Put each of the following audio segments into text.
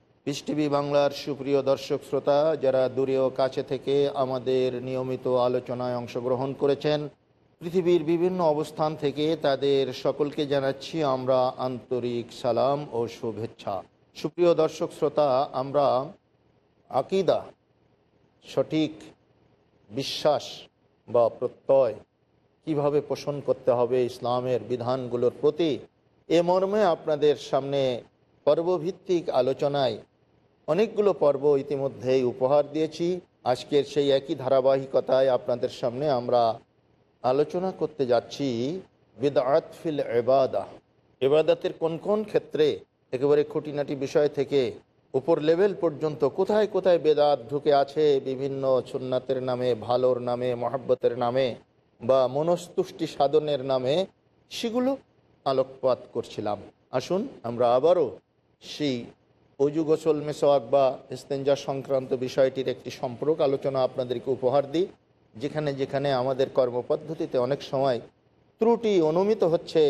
Piece TV বাংলার সুপ্রিয় দর্শক শ্রোতা, যারা দূরে ও কাছে থেকে আমাদের নিয়মিত আলোচনায় অংশগ্রহণ করেছেন, পৃথিবীর বিভিন্ন অবস্থান থেকে তাদের সকলকে জানাচ্ছি আমরা আন্তরিক সালাম ও শুভেচ্ছা। সুপ্রিয় দর্শক শ্রোতা, আমরা আকিদা, সঠিক বিশ্বাস বা প্রত্যয় কীভাবে পোষণ করতে হবে ইসলামের বিধানগুলোর প্রতি, এ মর্মে আপনাদের সামনে পর্বভিত্তিক আলোচনায় অনেকগুলো পর্ব ইতিমধ্যেই উপহার দিয়েছি। আজকের সেই একই ধারাবাহিকতায় আপনাদের সামনে আমরা আলোচনা করতে যাচ্ছি বিদাত ফিল এবাদা এবাদাতের কোন কোন ক্ষেত্রে একেবারে খুঁটিনাটি বিষয় থেকে উপর লেভেল পর্যন্ত কোথায় কোথায় বেদাত ঢুকে আছে, বিভিন্ন সুন্নাতের নামে, ভালোর নামে, মহাব্বতের নামে বা মনস্তুষ্টি সাধনের নামে, সেগুলো আলোকপাত করছিলাম। আসুন আমরা আবারও সেই অজু গোসল, মেসোয়াক বা ইস্তেঞ্জা সংক্রান্ত বিষয়টির একটি সম্পর্ক আলোচনা আপনাদেরকে উপহার দিই, যেখানে যেখানে আমাদের কর্মপদ্ধতিতে অনেক সময় ত্রুটি অনুমিত হচ্ছে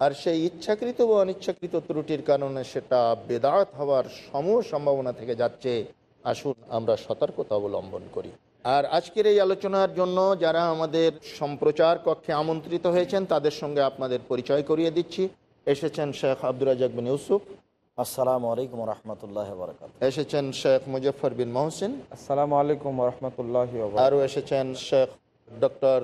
আর সেই ইচ্ছাকৃত বা অনিচ্ছাকৃত ত্রুটির কারণে সেটা বেদাত হওয়ার সমূহ সম্ভাবনা থেকে যাচ্ছে। আসুন আমরা সতর্কতা অবলম্বন করি। আর আজকের এই আলোচনার জন্য যারা আমাদের সম্প্রচার কক্ষে আমন্ত্রিত হয়েছেন, তাদের সঙ্গে আপনাদের পরিচয় করিয়ে দিচ্ছি। এসেছেন শেখ আব্দুর রাজাক বিন ইউসুফ আসসালামু আলাইকুম রহমতুল্লাহ বরকাত এসেছেন শেখ মুজফর বিন মহসিন। আসসালামু আলাইকুম রহমতুল্লাহ আরও এসেছেন শেখ ডক্টর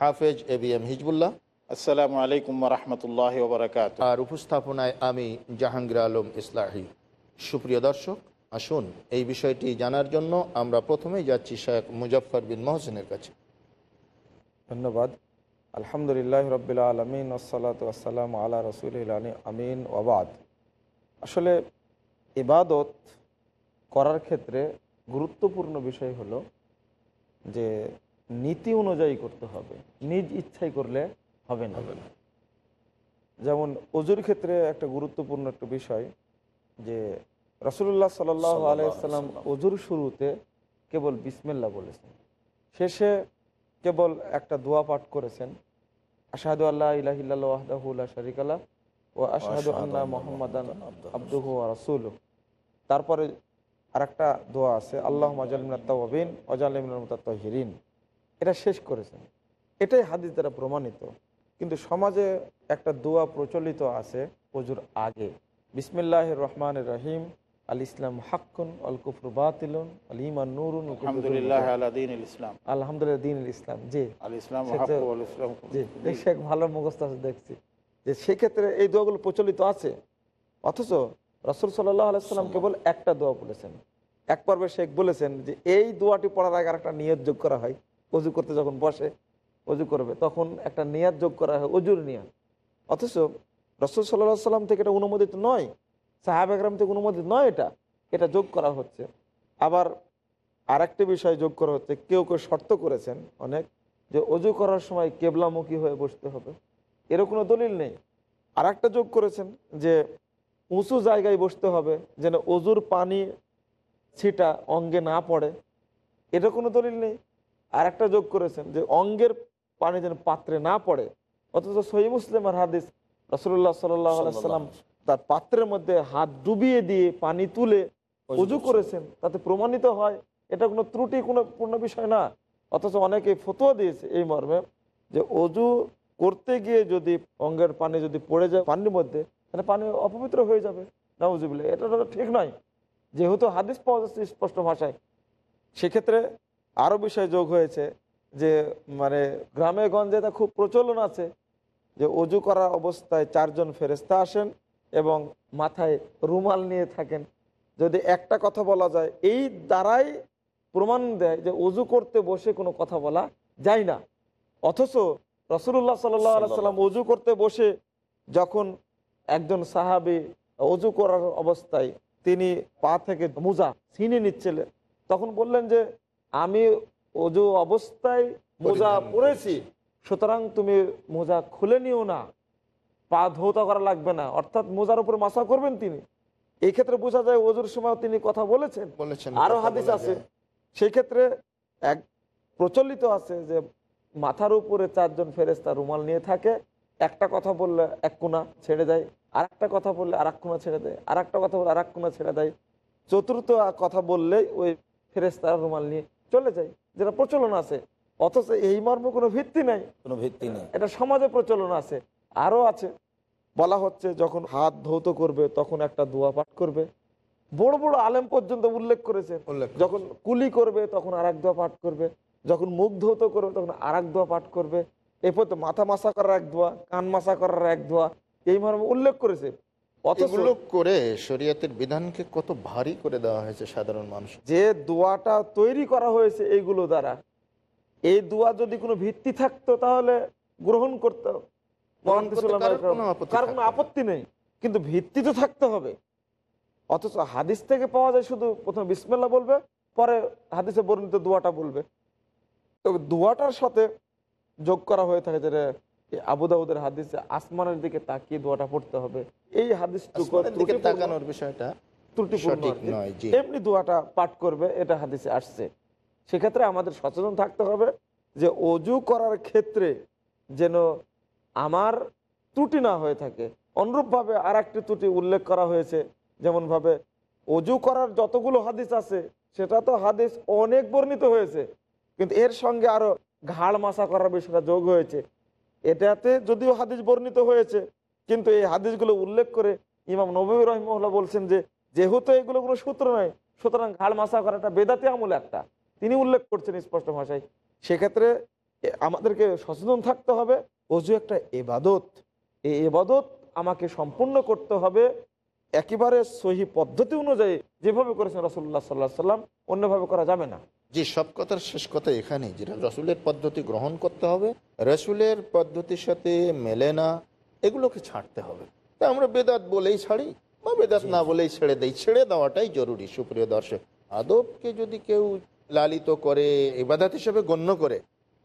হাফেজ এ বি এম হিজবুল্লাহ। আসসালামু আলাইকুম রহমতুল্লাহ ওবরাকাত আর উপস্থাপনায় আমি জাহাঙ্গীর আলম ইসলাহি। সুপ্রিয় দর্শক আসুন এই বিষয়টি জানার জন্য আমরা প্রথমেই যাচ্ছি শেখ মুজফর বিন মহসিনের কাছে। ধন্যবাদ। আলহামদুলিল্লাহ রবিল আলমিন ওসালাত আসসালাম আল্লাহ রসুল আমিন ওবাদ আসলে এবাদত করার ক্ষেত্রে গুরুত্বপূর্ণ বিষয় হলো যে নীতি অনুযায়ী করতে হবে। নিজ ইচ্ছাই করলে হবে না। যেমন অজুর ক্ষেত্রে একটা গুরুত্বপূর্ণ একটা বিষয় যে রসুল্লাহ সাল আলাইসাল্লাম অজুর শুরুতে কেবল বিসমিল্লা বলেছেন। শেষে কেবল একটা দোয়া পাঠ করেছেন। আশাহাদু আল্লাহ ইলাহিল্লাহ শরিক আল্লাহ ও আশাহাদু মোহাম্মদান আব্দুহ রসুল তারপরে আরেকটা দোয়া আছে আল্লাহ মাজালিমিন অজালিমিন এটা শেষ করেছেন। এটাই হাদিস দ্বারা প্রমাণিত। কিন্তু সমাজে একটা দোয়া প্রচলিত আছে অজুর আগে। বিসমিল্লাহ রহমান রহিম আল ইসলাম হাক্কুন আল কুফর বাতিলুন আল ইমান নুরুন আলহামদুলিল্লাহ ইসলাম। আলহামদুলিল্লাহ দিন ইসলাম জি। আল ইসলাম জি শেখ ভালো মুখস্থ আছে দেখছি। যে সেক্ষেত্রে এই দোয়াগুলো প্রচলিত আছে। অথচ রসুল সাল্লাহ আলাইসাল্লাম কেবল একটা দোয়া বলেছেন। এক পর্বে শেখ বলেছেন যে এই দোয়াটি পড়ার আগে একটা নিয়ত যোগ করা হয়। অজু করতে যখন বসে অজু করবে তখন একটা নিয়াত যোগ করা হয় অজুর নিয়াত। অথচ রসুল সাল্লাহ সাল্লাম থেকে এটা অনুমোদিত নয় সাহাব একরাম থেকে অনুমোদিত নয় এটা এটা যোগ করা হচ্ছে। আবার আরেকটি বিষয় যোগ করা হচ্ছে কেউ কেউ শর্ত করেছেন অনেক যে অজু করার সময় কেবলামুখী হয়ে বসতে হবে। এরও কোনো দলিল নেই। আর একটা যোগ করেছেন যে উঁচু জায়গায় বসতে হবে যেন অজুর পানি ছিটা অঙ্গে না পড়ে। এটা কোনো দলিল নেই। আর একটা যোগ করেছেন যে অঙ্গের পানি যেন পাত্রে না পড়ে। অথচ সহি মুসলিমের হাদিস রসুল্লাহ সাল্লাম তার পাত্রের মধ্যে হাত ডুবিয়ে দিয়ে পানি তুলে উজু করেছেন তাতে প্রমাণিত হয় এটা কোনো ত্রুটি কোনো পূর্ণ বিষয় না। অথচ অনেকে ফতোয়া দিয়েছে এই মর্মে যে অজু করতে গিয়ে যদি অঙ্গের পানি যদি পড়ে যায় পানির মধ্যে, তাহলে পানি অপবিত্র হয়ে যাবে। নওয়াজিবুল্লাহ এটা তো ঠিক নয়। যেহেতু হাদিস পাওয়া যাচ্ছে স্পষ্ট ভাষায়, সেক্ষেত্রে আরও বিষয় যোগ হয়েছে যে মানে গ্রামে গঞ্জে তা খুব প্রচলন আছে যে, অজু করার অবস্থায় চারজন ফেরেস্তা আসেন এবং মাথায় রুমাল নিয়ে থাকেন। যদি একটা কথা বলা যায়, এই দ্বারাই প্রমাণ দেয় যে, অজু করতে বসে কোনো কথা বলা যায় না। অথচ রসুল্লাহ সাল্লাম অজু করতে বসে যখন একজন সাহাবি অজু করার অবস্থায় তিনি পা থেকে মোজা ছিনে নিচ্ছিলেন তখন বললেন যে আমি অজু অবস্থায় মোজা পরেছি সুতরাং তুমি মোজা খুলে নিও না পা ধৌতা করা লাগবে না। অর্থাৎ মোজার উপর মাসা করবেন তিনি। এই ক্ষেত্রে বোঝা যায় অজুর সময় তিনি কথা বলেছেন। বলেছেন আরও হাদিস আছে। সেই ক্ষেত্রে এক প্রচলিত আছে যে মাথার উপরে চারজন ফেরেস্তা রুমাল নিয়ে থাকে একটা কথা বললে এক কোনা ছেড়ে দেয় আর একটা কথা বললে আর এক কোনা ছেড়ে দেয় আর একটা কথা বললে আর এক কোনা ছেড়ে দেয়। চতুর্থ কথা বললেই ওই ফেরেস্তা রুমাল নিয়ে চলে যায় যেটা প্রচলন আছে। অথচ এই মর্মে কোনো ভিত্তি নাই। কোনো ভিত্তি নেই। এটা সমাজে প্রচলন আছে আরও আছে। বলা হচ্ছে যখন হাত ধৌত করবে তখন একটা দোয়া পাঠ করবে। বড় বড় আলেম পর্যন্ত উল্লেখ করেছে। যখন কুলি করবে তখন আর এক দোয়া পাঠ করবে। যখন মুখ ধৌত করবে তখন আর এক দোয়া পাঠ করবে। এরপর তো মাথা মাসা করার এক দোয়া কান মাসা করার এক দোয়া এই মর্মে উল্লেখ করেছে। করে শরীয়তের বিধানকে কত ভারী করে দেওয়া হয়েছে সাধারণ মানুষ। যে দোয়াটা তৈরি করা হয়েছে এইগুলো দ্বারা এই দোয়া যদি কোনো ভিত্তি থাকতো তাহলে গ্রহণ করতো। কোনো কোনো আপত্তি নেই কিন্তু ভিত্তি তো থাকতে হবে। অথচ হাদিস থেকে পাওয়া যায় শুধু প্রথমে বিসমেল্লা বলবে পরে হাদিসে বর্ণিত দোয়াটা বলবে। তবে দোয়াটার সাথে যোগ করা হয়ে থাকে যেটা আবু দাউদের হাদিসে আসমানের দিকে তাকিয়ে দোয়াটা পড়তে হবে। এই আসমানের তাকানোর বিষয়টা ত্রুটিপূর্ণ। এমনি দোয়াটা পাঠ করবে এটা হাদিসে আসছে। সেক্ষেত্রে আমাদের সচেতন থাকতে হবে যে অজু করার ক্ষেত্রে যেন আমার ত্রুটি না হয়ে থাকে। অনুরূপভাবে আর একটি ত্রুটি উল্লেখ করা হয়েছে যেমনভাবে অজু করার যতগুলো হাদিস আছে সেটা তো হাদিস অনেক বর্ণিত হয়েছে। কিন্তু এর সঙ্গে আরও ঘাড় মাসা করার বিষয়টা যোগ হয়েছে। এটাতে যদিও হাদিস বর্ণিত হয়েছে, কিন্তু এই হাদিসগুলো উল্লেখ করে ইমাম নবী রহিমুল্লাহ বলছেন যে, যেহেতু এগুলো কোনো সূত্র নয়, সুতরাং ঘাড় মাসা করাটা বেদাতে আমল একটা। তিনি উল্লেখ করছেন স্পষ্ট ভাষায়। সেক্ষেত্রে আমাদেরকে সচেতন থাকতে হবে, অজু একটা এবাদত। এই এবাদত আমাকে সম্পূর্ণ করতে হবে একেবারে সহি পদ্ধতি অনুযায়ী। যেভাবে করেছেন রসুল্লাহ সাল্লাহ সাল্লাম অন্যভাবে করা যাবে না। যে সব কথার শেষ কথা এখানে যেটা রসুলের পদ্ধতি গ্রহণ করতে হবে, রসুলের পদ্ধতির সাথে মেলে না, এগুলোকে ছাড়তে হবে। তা আমরা বেদাত বলেই ছাড়ি, বা বেদাত না বলেই ছেড়ে দেই। ছেড়ে দেওয়াটাই জরুরি, সুপ্রিয় দর্শক। আদবকে যদি কেউ লালিত করে ইবাদাত হিসেবে গণ্য করে,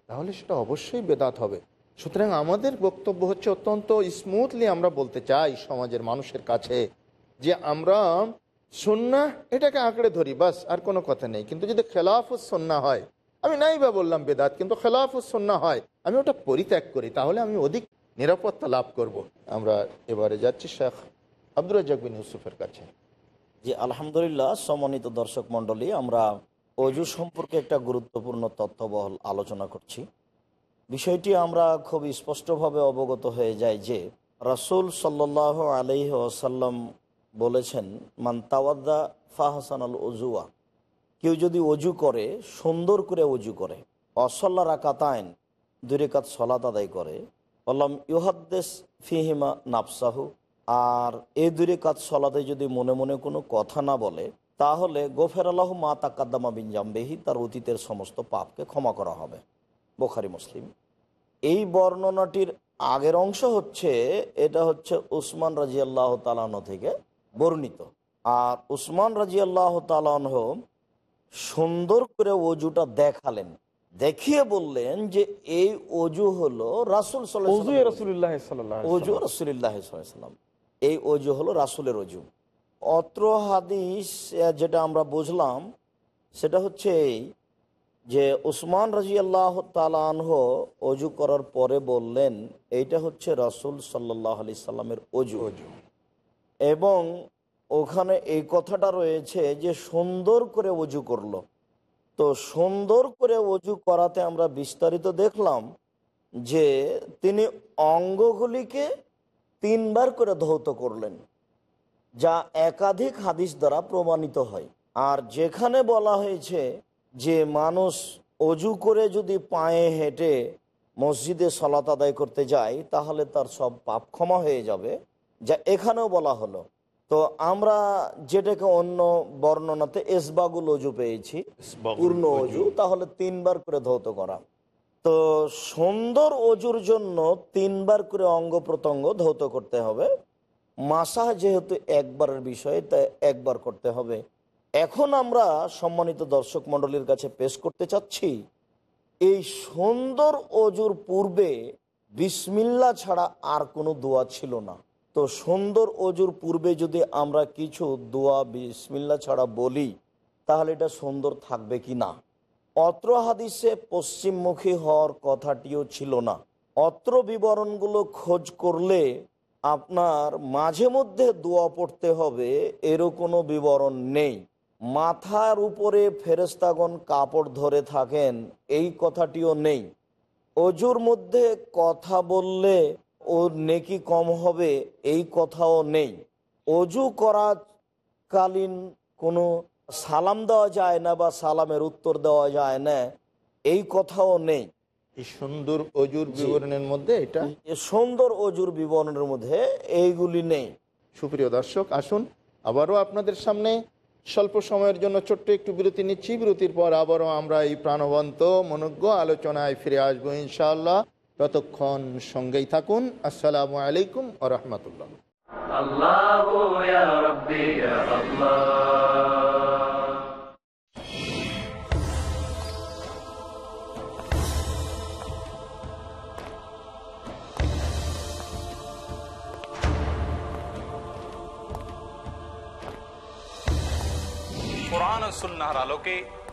তাহলে সেটা অবশ্যই বেদাত হবে। সুতরাং আমাদের বক্তব্য হচ্ছে অত্যন্ত স্মুথলি আমরা বলতে চাই সমাজের মানুষের কাছে, যে আমরা সন্না এটাকে আঁকড়ে ধরি, বাস, আর কোনো কথা নেই। কিন্তু যদি খেলাফুস সন্না হয়, আমি নাই বা বললাম বেদাত, কিন্তু খেলাফুস সন্না হয়, আমি ওটা পরিত্যাগ করি, তাহলে আমি অধিক নিরাপত্তা লাভ করব। আমরা এবারে যাচ্ছি শেখ আব্দুর রাজাক ইউসুফের কাছে। জি, আলহামদুলিল্লাহ, সমন্বিত দর্শক মণ্ডলী, আমরা অজু সম্পর্কে একটা গুরুত্বপূর্ণ তথ্যবহল আলোচনা করছি। বিষয়টি আমরা খুব স্পষ্টভাবে অবগত হয়ে যাই যে, রাসূল সাল্লাহ আলহি আসাল্লাম বলেছেন, মান তাওয়াদ্দা ফাহসান আল অজুয়া কেউ যদি অজু করে, সুন্দর করে অজু করে, অসল্লা রাকাতায়ন দুই রেখাত সলাত আদায় করে বললাম ইউহাদ্দেস ফিহিমা নাফসাহু, আর এই দুই রেখাত সলাতে যদি মনে মনে কোনো কথা না বলে, তাহলে গোফের আল্লাহ মা তাকাদ্দামা বিন জাম্বেহি তার অতীতের সমস্ত পাপকে ক্ষমা করা হবে। বোখারি, মুসলিম। এই বর্ণনাটির আগের অংশ হচ্ছে, এটা হচ্ছে উসমান রাজি আল্লাহ তালানো থেকে বর্ণিত। আর উসমান রাজি আল্লাহ তালাহ সুন্দর করে অজুটা দেখালেন। দেখিয়ে বললেন যে এই অজু হলো রাসুল অজু রসুল্লাহ সাল্লাহ অজু এই অজু হলো রাসুলের অজু অত্র হাদিস যেটা আমরা বুঝলাম সেটা হচ্ছে এই যে উসমান রাজি আল্লাহ তালানহ অজু করার পরে বললেন এইটা হচ্ছে রাসুল সাল্লাহ আলি সাল্লামের অজু অজু এবং ওখানে এই কথাটা রয়েছে যে সুন্দর করে অজু করল। তো সুন্দর করে অজু করাতে আমরা বিস্তারিত দেখলাম যে তিনি অঙ্গগুলিকে তিনবার করে ধৌত করলেন, যা একাধিক হাদিস দ্বারা প্রমাণিত হয়। আর যেখানে বলা হয়েছে যে মানুষ অজু করে যদি পায়ে হেঁটে মসজিদে সলাত আদায় করতে যায়, তাহলে তার সব পাপ ক্ষমা হয়ে যাবে। যা এখানেও বলা হলো। তো আমরা যেটাকে অন্য বর্ণনাতে এসবাগুল অজু পেয়েছি পূর্ণ অজু তাহলে তিনবার করে ধৌত করা। তো সুন্দর অজুর জন্য তিনবার করে অঙ্গ প্রত্যঙ্গ ধৌত করতে হবে। মাসা যেহেতু একবারের বিষয় তাই একবার করতে হবে। এখন আমরা সম্মানিত দর্শক মণ্ডলীর কাছে পেশ করতে চাচ্ছি এই সুন্দর অজুর পূর্বে বিসমিল্লা ছাড়া আর কোনো দোয়া ছিল না। তো সুন্দর অজুর পূর্বে যদি আমরা কিছু দোয়া, বিসমিল্লা ছাড়া বলি, তাহলে এটা সুন্দর থাকবে কি না? অত্র হাদিসে পশ্চিমমুখী হওয়ার কথাটিও ছিল না। অত্র বিবরণগুলো খোঁজ করলে আপনার মাঝে মধ্যে দোয়া পড়তে হবে, এরও কোনো বিবরণ নেই। মাথার উপরে ফেরেস্তাগণ কাপড় ধরে থাকেন, এই কথাটিও নেই। অজুর মধ্যে কথা বললে ওর নেকি কম হবে এই কথাও নেই। অজু করাকালীন কোনো সালাম দেওয়া যায় না বা সালামের উত্তর দেওয়া যায় না এই কথাও নেই। এই সুন্দর অজুর বিবরণের মধ্যে এটা? সুন্দর অজুর বিবরণের মধ্যে এইগুলি নেই। সুপ্রিয় দর্শক আসুন আবারও আপনাদের সামনে স্বল্প সময়ের জন্য ছোট্ট একটু বিরতি নিচ্ছি। বিরতির পর আবারও আমরা এই প্রাণবন্ত মনজ্ঞ আলোচনায় ফিরে আসব ইনশাআল্লাহ। ততক্ষণ সঙ্গেই থাকুন। আসসালামু আলাইকুম আ রহমতুল্লাহ। কোরআন সুন্নাহার আলোকে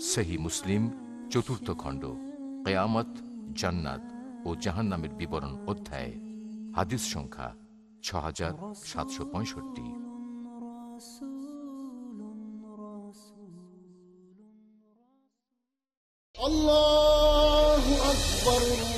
সেহি মুসলিম, চতুর্থ খণ্ড, কেয়ামত, জান্নাত ও জাহান্নামের বিবরণ অধ্যায়ে, হাদিস সংখ্যা ছ হাজার সাতশো পঁয়ষট্টি। আল্লাহ আকবর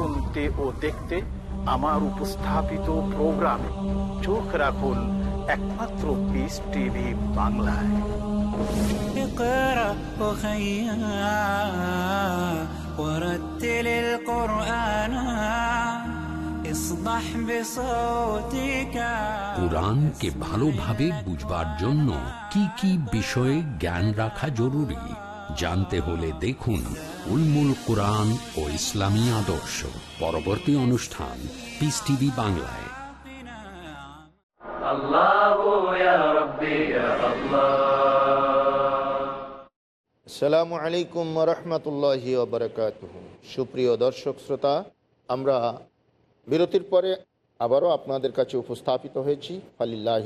শুনতে ও দেখতে আমার উপস্থাপিত প্রোগ্রামে চোখ রাখুন একমাত্র পিস টিভি বাংলায় اقرأ وخيا ورتل القرآن فاصدح بصوتك কোরআনকে ভালোভাবে বুঝবার জন্য কি কি বিষয়ে জ্ঞান রাখা জরুরি জানতে হলে দেখুন উলমুল কোরআন ও ইসলামী আদর্শ। পরবর্তী অনুষ্ঠান পিস টিভি বাংলায়। আসসালামু আলাইকুম রহমতুল্লাহ বরকাত সুপ্রিয় দর্শক শ্রোতা আমরা বিরতির পরে আবারও আপনাদের কাছে উপস্থাপিত হয়েছি। ফালিল্লাহ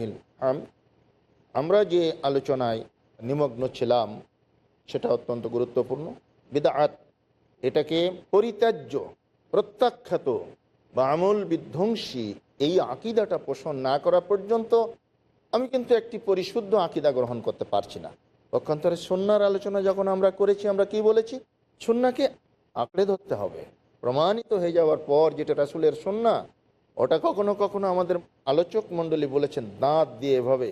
আমরা যে আলোচনায় নিমগ্ন ছিলাম সেটা অত্যন্ত গুরুত্বপূর্ণ। বিদাআত, এটাকে পরিত্যাজ্য, প্রত্যাখ্যাত বা আমল বিধ্বংসী এই আকিদাটা পোষণ না করা পর্যন্ত আমি কিন্তু একটি পরিশুদ্ধ আকিদা গ্রহণ করতে পারছি না। পক্ষান্তরে সন্ন্যার আলোচনা যখন আমরা করেছি, আমরা কি বলেছি? সন্নাকে আঁকড়ে ধরতে হবে। প্রমাণিত হয়ে যাওয়ার পর যেটা রাসুলের সন্না, ওটা কখনো কখনো আমাদের আলোচক মণ্ডলী বলেছেন, দাঁত দিয়ে এভাবে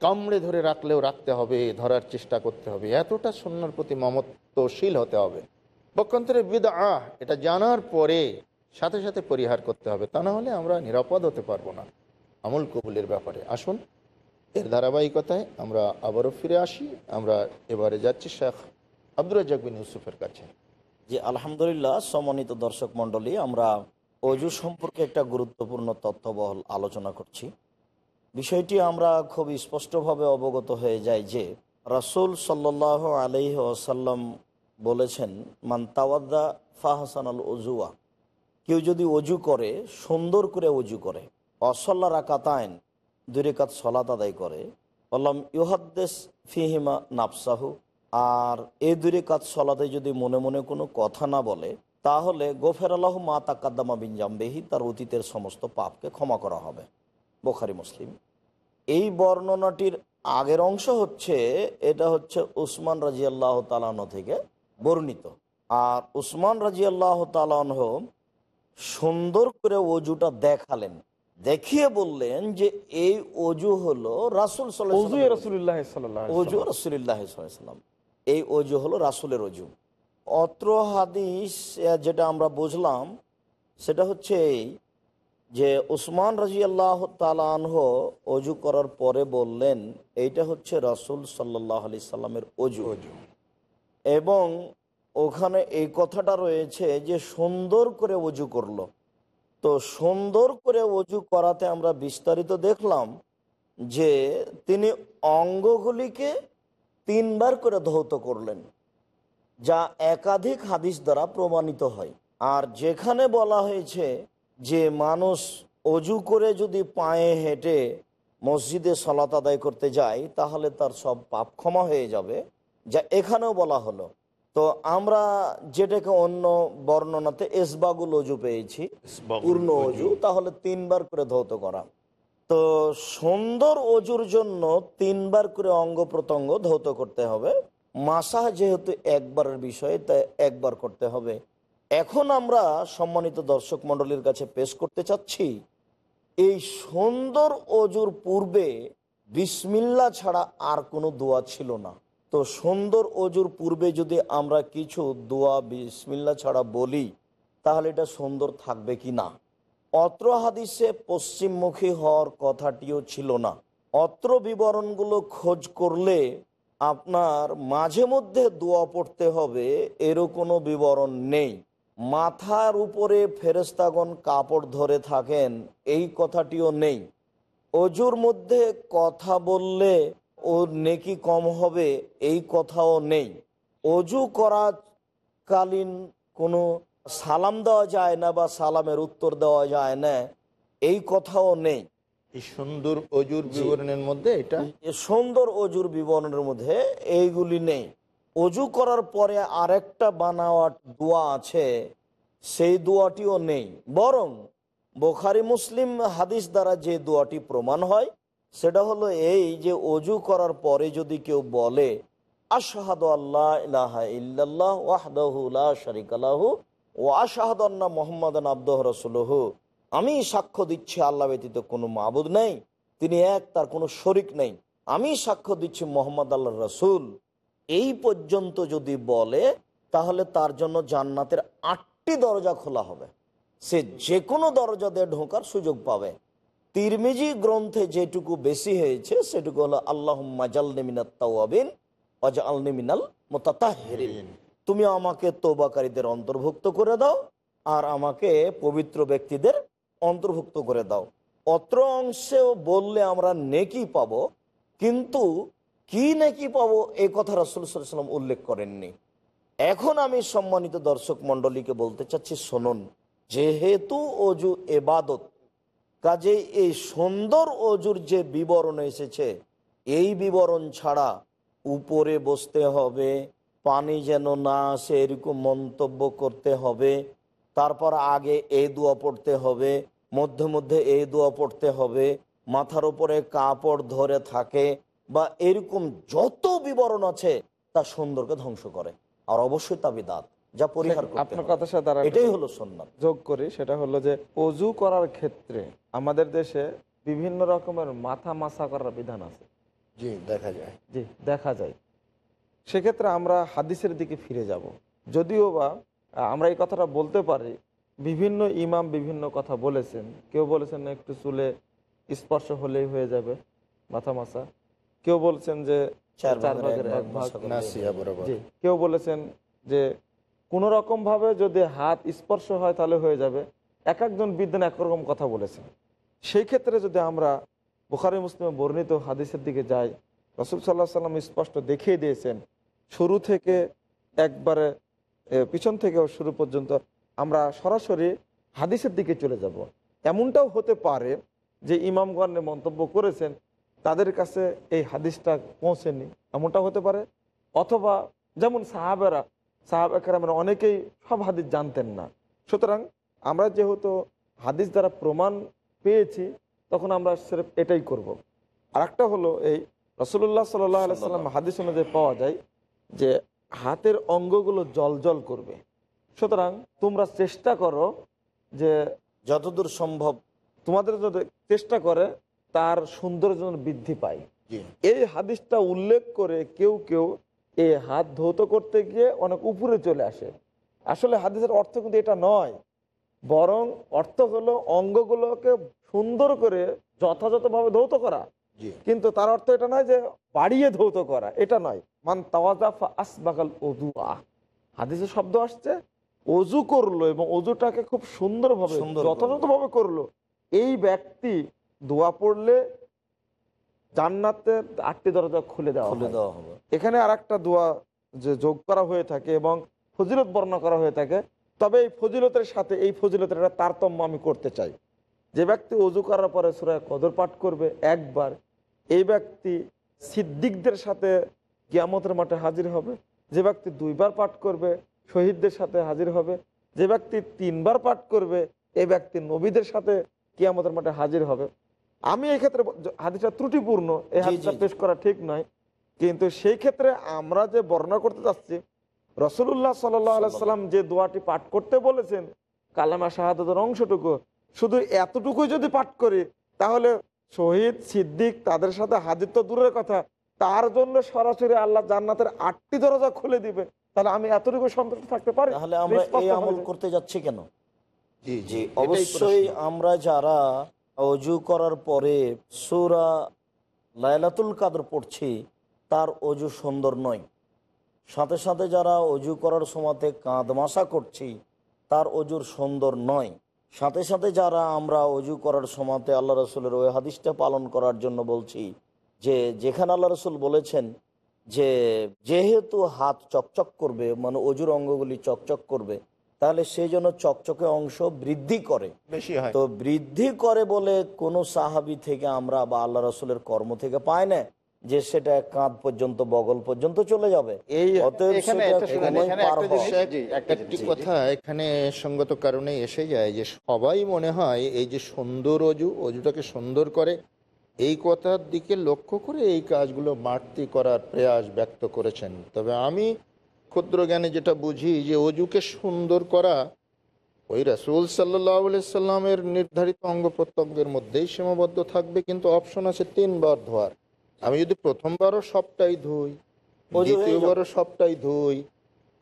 কামড়ে ধরে রাখলেও রাখতে হবে, ধরার চেষ্টা করতে হবে। এতটা সন্ন্যার প্রতি মমত্বশীল হতে হবে। পক্ষান্তরে বিদ আহ এটা জানার পরে সাথে সাথে পরিহার করতে হবে। তা না হলে আমরা নিরাপদ হতে পারব না। আমল কবুলের ব্যাপারে। আসুন, এর ধারাবাহিকতায় আমরা আবারও ফিরে আসি। আমরা এবারে যাচ্ছি শেখ আব্দুর রাজাক বিন ইউসুফের কাছে। যে আলহামদুলিল্লাহ, সম্মানিত দর্শক মণ্ডলী, আমরা অজু সম্পর্কে একটা গুরুত্বপূর্ণ তথ্যবহল আলোচনা করছি। বিষয়টি আমরা খুব স্পষ্টভাবে অবগত হয়ে যাই যে রাসুল সাল্লাহ আলহি আসাল্লাম বলেছেন, মান তাওয়াদ্দা ফাহসান আল অজুয়া কেউ যদি অজু করে, সুন্দর করে অজু করে, অসল্লা রাকাতায়ন দুরেকাত সলাত আদায় করে বললাম ইউহাদ্দেস ফিহিমা নাফসাহু, আর এই দুরে কাজ সলাতে যদি মনে মনে কোনো কথা না বলে, তাহলে গোফের আল্লাহ মা তাকাদ্দামা বিন জাম্বেহি তার অতীতের সমস্ত পাপকে ক্ষমা করা হবে। বোখারি মুসলিম। এই বর্ণনাটির আগের অংশ হচ্ছে এটা হচ্ছে উসমান রাজি আল্লাহ তালানো থেকে বর্ণিত। আর উসমান রাজি আল্লাহ তালাহ সুন্দর করে অজুটা দেখালেন দেখিয়ে বললেন যে এই অজু হলো রাসুল অজু এই অজু হলো রাসুলের অজু অত্র হাদিস যেটা আমরা বুঝলাম সেটা হচ্ছে এই যে উসমান রাজি আল্লাহ তালানহ অজু করার পরে বললেন এইটা হচ্ছে রাসুল সাল্লাহ আলি সাল্লামের অজু। এবং ওখানে এই কথাটা রয়েছে যে সুন্দর করে অজু করল। তো সুন্দর করে অজু করাতে আমরা বিস্তারিত দেখলাম যে তিনি অঙ্গগুলিকে তিনবার করে ধৌত করলেন যা একাধিক হাদিস দ্বারা প্রমাণিত হয়। আর যেখানে বলা হয়েছে যে মানুষ অজু করে যদি পায়ে হেঁটে মসজিদে সলাত আদায় করতে যায় তাহলে তার সব পাপ ক্ষমা হয়ে যাবে। যা এখানেও বলা হলো। তো আমরা যেটাকে অন্য বর্ণনাতে এসবাগুল অজু পেয়েছি পূর্ণ অজু তাহলে তিনবার করে ধৌত করা। তো সুন্দর অজুর জন্য তিনবার করে অঙ্গ প্রত্যঙ্গ ধৌত করতে হবে। মাসাহ যেহেতু একবারের বিষয় তাই একবার করতে হবে। এখন আমরা সম্মানিত দর্শক মণ্ডলীর কাছে পেশ করতে চাচ্ছি, এই সুন্দর অজুর পূর্বে বিসমিল্লা ছাড়া আর কোনো দোয়া ছিল না। তো সুন্দর অজুর পূর্বে যদি আমরা কিছু দোয়া বিসমিল্লা ছাড়া বলি, তাহলে এটা সুন্দর থাকবে কি না? অত্র হাদিসে পশ্চিমমুখী হওয়ার কথাটিও ছিল না। অত্র বিবরণগুলো খোঁজ করলে আপনার মাঝে মধ্যে দোয়া পড়তে হবে, এরও কোনো বিবরণ নেই। মাথার উপরে ফেরেস্তাগণ কাপড় ধরে থাকেন এই কথাটিও নেই। অজুর মধ্যে কথা বললে ওর নেকি কম হবে এই কথাও নেই। অজু করা কালীন কোনো সালাম দেওয়া যায় না বা সালামের উত্তর দেওয়া যায় না এই কথাও নেই। সুন্দর অজুর বিবরণের মধ্যে এটা? সুন্দর অজুর বিবরণের মধ্যে এইগুলি নেই। অজু করার পরে আরেকটা বানাওয়ার দোয়া আছে, সেই দোয়াটিও নেই। বরং বোখারি মুসলিম হাদিস দ্বারা যে দোয়াটি প্রমাণ হয়, সেটা হলো এই যে অজু করার পরে যদি কেউ বলে, আশাহাদ আল্লাহ ইলাহা ইল্লাল্লাহ ওয়াহদাহু লা শারিকা লাহু ও আশাহাদ আন্না মোহাম্মদ আব্দুহ রসুলহ। আমি সাক্ষ্য দিচ্ছি আল্লাহ ব্যতীত কোনো মাবুদ নেই, তিনি এক, তার কোনো শরিক নেই। আমি সাক্ষ্য দিচ্ছি মোহাম্মদ আল্লাহ রসুল। এই পর্যন্ত যদি বলে, তাহলে তার জন্য জান্নাতের আটটি দরজা খোলা হবে। সে যে কোনো দরজা দিয়ে ঢোকার সুযোগ পাবে। তিরমিজি গ্রন্থে যেটুকু বেশি হয়েছে, সেটুকু হলো আল্লাহ অজালনিমিনাল মোতাতাহেরিন। তুমি আমাকে তোবাকারীদের অন্তর্ভুক্ত করে দাও, আর আমাকে পবিত্র ব্যক্তিদের অন্তর্ভুক্ত করে দাও। অত্র অংশেও বললে আমরা নেকি পাব, কিন্তু কি নেকি পাবো এই কথা রসুল সাল্লাম উল্লেখ করেননি। এখন আমি সম্মানিত দর্শক মণ্ডলীকে বলতে চাচ্ছি, শুনুন। যেহেতু অজু এবাদত, কাজেই এই সুন্দর অজুর যে বিবরণ এসেছে, এই বিবরণ ছাড়া উপরে বসতে হবে, পানি যেন না আসে এরকম মন্তব্য করতে হবে, তারপর আগে এই দোয়া পড়তে হবে, মধ্যে মধ্যে এই দোয়া পড়তে হবে, মাথার উপরে কাপড় ধরে থাকে বা এরকম যত বিবরণ আছে তা সুন্দরকে ধ্বংস করে। আর অবশ্যই তা বিদাত যা পরিহার আপনার কথার সাথে এটাই হলো সন্ন্যাত যোগ করি সেটা হলো যে অজু করার ক্ষেত্রে আমাদের দেশে বিভিন্ন রকমের মাথা মাসা করার বিধান আছে। জি দেখা যায়। জি দেখা যায়। সেক্ষেত্রে আমরা হাদিসের দিকে ফিরে যাব। যদিও বা আমরা এই কথাটা বলতে পারি বিভিন্ন ইমাম বিভিন্ন কথা বলেছেন। কেউ বলেছেন একটু চুলে স্পর্শ হলেই হয়ে যাবে মাথা মাসা। কেউ বলছেন যে চার ভাগের এক ভাগ কেউ বলেছেন যে কোনো রকম ভাবে যদি হাত স্পর্শ হয় তাহলে হয়ে যাবে। এক একজন বিদ্যান একরকম কথা বলেছেন। সেই ক্ষেত্রে যদি আমরা বুখারি মুসলিমে বর্ণিত হাদিসের দিকে যাই রসুল সাল্লাহ সাল্লাম স্পষ্ট দেখিয়ে দিয়েছেন শুরু থেকে একবারে পিছন থেকে শুরু পর্যন্ত আমরা সরাসরি হাদিসের দিকে চলে যাব। এমনটাও হতে পারে যে ইমামগণের মন্তব্য করেছেন তাদের কাছে এই হাদিসটা পৌঁছেনি। এমনটা হতে পারে। অথবা যেমন সাহাবেরা সাহাবেরা অনেকেই সব হাদিস জানতেন না। সুতরাং আমরা যেহেতু হাদিস দ্বারা প্রমাণ পেয়েছি তখন আমরা সেরফ এটাই করব। আর একটা হলো এই রসুল্লাহ সাল্লাম হাদিস অনুযায়ী পাওয়া যায় যে হাতের অঙ্গগুলো জল জল করবে। সুতরাং তোমরা চেষ্টা করো যে যতদূর সম্ভব তোমাদের যদি চেষ্টা করে তার সৌন্দর্য বৃদ্ধি পায়। এই হাদিসটা উল্লেখ করে কেউ কেউ এই হাত ধৌত করতে গিয়ে অনেক উপরে চলে আসে। আসলে হাদিসের অর্থ কিন্তু এটা নয়। বরং অর্থ হলো অঙ্গগুলোকে সুন্দর করে যথাযথভাবে ধৌত করা। কিন্তু তার অর্থ এটা নয় যে বাড়িয়ে ধৌত করা এটা নয়। মান তাওয়াজাফা অজুয়া হাদিসের শব্দ আসছে অজু করল এবং অজুটাকে খুব সুন্দরভাবে। যথাযথভাবে করল। এই ব্যক্তি দোয়া পড়লে জান্নাতের আটটি দরজা খুলে দেওয়া খুলে দেওয়া হবে। এখানে আর একটা দোয়া যে যোগ করা হয়ে থাকে এবং ফজিলত বর্ণনা করা হয়ে থাকে তবে এই ফজিলতের সাথে এই ফজিলতের একটা তারতম্য আমি করতে চাই। যে ব্যক্তি অজু করার পরে সুরায় কদর পাঠ করবে একবার এই ব্যক্তি সিদ্দিকদের সাথে কিয়ামতের মাঠে হাজির হবে যে ব্যক্তি দুইবার পাঠ করবে শহীদদের সাথে হাজির হবে যে ব্যক্তি তিনবার পাঠ করবে এই ব্যক্তি নবীদের সাথে কিয়ামতের মাঠে হাজির হবে। আমি এই ক্ষেত্রে হাদিসটা ত্রুটিপূর্ণ এই হাদিসটা। পেশ করা ঠিক নয়। কিন্তু সেই ক্ষেত্রে আমরা যে বর্ণনা করতে চাচ্ছি রসুল্লাহ সাল্লাম যে দোয়াটি পাঠ করতে বলেছেন কালামা শাহাদের অংশটুকু শুধু এতটুকুই যদি পাঠ করি তাহলে শহীদ সিদ্দিক তাদের সাথে হাজির তো দূরের কথা তার জন্য সরাসরি আল্লাহ জান্নাতের আটটি দরজা খুলে দিবে। তাহলে আমি এতটুকু সন্তুষ্ট থাকতে পারি? তাহলে আমরা এই আমল করতে যাচ্ছি কেন? জি জি। অবশ্যই আমরা যারা অজু করার পরে সুরা লাইলাতুল কাদর পড়ছি, তার অজু সুন্দর নয়। সাথে সাথে যারা অজু করার সময়তে কাঁদমাশা করছি, তার অজুর সুন্দর নয়। সাথে সাথে যারা আমরা অজু করার সময়তে আল্লাহ রসুলের ওই হাদিসটা পালন করার জন্য বলছি, যে যেখানে আল্লাহ রসুল বলেছেন যে যেহেতু হাত চকচক করবে মানে অজুর অঙ্গগুলি চকচক করবে তাহলে সেই জন্য চকচকে অংশ বৃদ্ধি করে। বেশি হয়। তো বৃদ্ধি করে বলে কোনো সাহাবি থেকে আমরা বা আল্লাহ রসুলের কর্ম থেকে পাই না যে সেটা কাঁধ পর্যন্ত বগল পর্যন্ত চলে যাবে। এই কথা এখানে সঙ্গত কারণে এসে যায় যে সবাই মনে হয় এই যে সুন্দর অজু অজুটাকে সুন্দর করে এই কথার দিকে লক্ষ্য করে এই কাজগুলো বাড়তি করার প্রয়াস ব্যক্ত করেছেন। তবে আমি ক্ষুদ্র জ্ঞানে যেটা বুঝি যে অজুকে সুন্দর করা ওই রাসুল সাল্লাহ সাল্লামের নির্ধারিত অঙ্গ প্রত্যঙ্গের মধ্যেই সীমাবদ্ধ থাকবে কিন্তু অপশন আছে তিনবার ধোয়ার। আমি যদি প্রথমবারও সবটাই ধুই দ্বিতীয়বারও সবটাই ধুই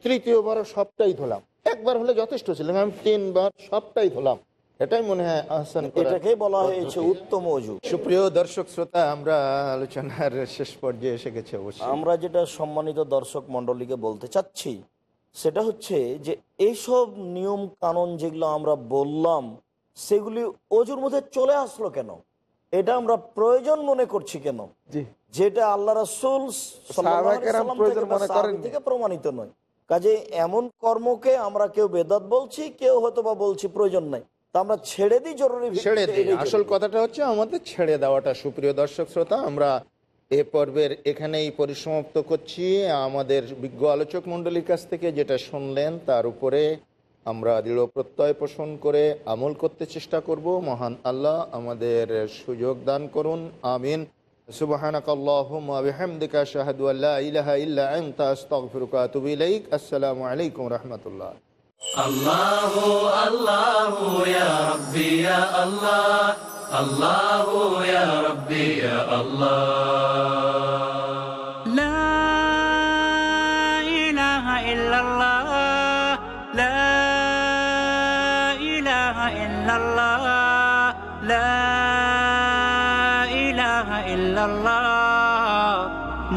তৃতীয়বারও সবটাই ধুলাম একবার হলে যথেষ্ট ছিল আমি তিনবার সবটাই ধুলাম। এটাই মনে হয় আহসান করা এটাকেই বলা হয়েছে উত্তম অজু। সুপ্রিয় দর্শক শ্রোতা আমরা আলোচনার শেষ পর্যায়ে এসে গেছি অবশ্যই। আমরা যেটা সম্মানিত দর্শক মন্ডলীকে বলতে চাচ্ছি সেটা হচ্ছে যে এইসব নিয়ম কানুন যেগুলো আমরা বললাম সেগুলি অজুর মধ্যে চলে আসলো কেন? এটা আমরা প্রয়োজন মনে করছি কেন? যেটা আল্লাহ রাসুল থেকে প্রমাণিত নয়। কাজে এমন কর্মকে আমরা কেউ বেদাত বলছি কেউ হয়তো বা বলছি প্রয়োজন নাই। আমরা ছেড়ে দিই জরুরি ছেড়ে দিই। আসল কথাটা হচ্ছে আমাদের ছেড়ে দেওয়াটা। সুপ্রিয় দর্শক শ্রোতা আমরা এ পর্বের এখানেই পরিসমাপ্ত করছি। আমাদের বিজ্ঞ আলোচক মণ্ডলীর কাছ থেকে যেটা শুনলেন তার উপরে আমরা দৃঢ় প্রত্যয় পোষণ করে আমল করতে চেষ্টা করব। মহান আল্লাহ আমাদের সুযোগ দান করুন। আমিন। সুবহানাক আল্লাহুম্মা ওয়া বিহামদিকা আশহাদু আল্লা ইলাহা ইল্লা আস্তাগফিরুকা আসসালামু আলাইকুম রাহমাতুল্লাহ। الله الله يا ربي يا الله الله يا ربي يا الله